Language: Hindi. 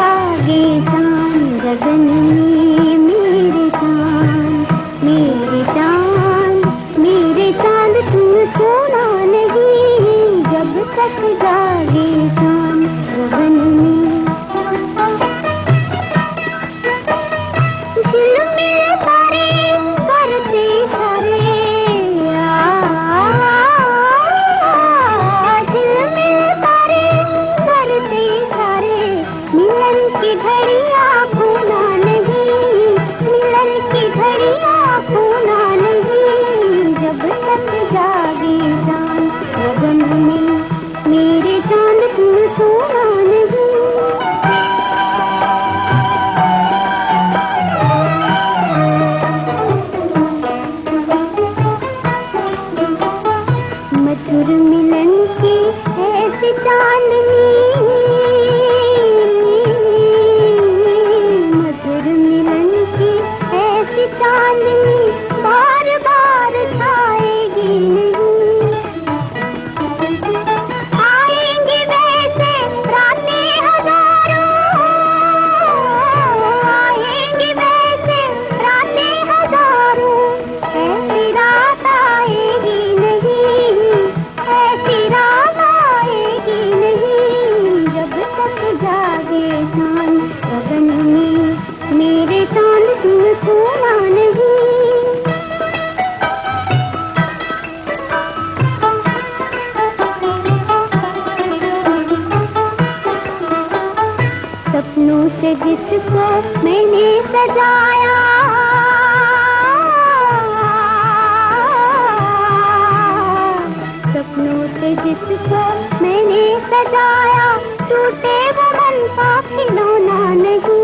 लागे गगन में चांदनी सपनों से जिसको मैंने सजाया, सपनों से जिसको मैंने सजाया, टूटे वो मन का खिलौना नहीं।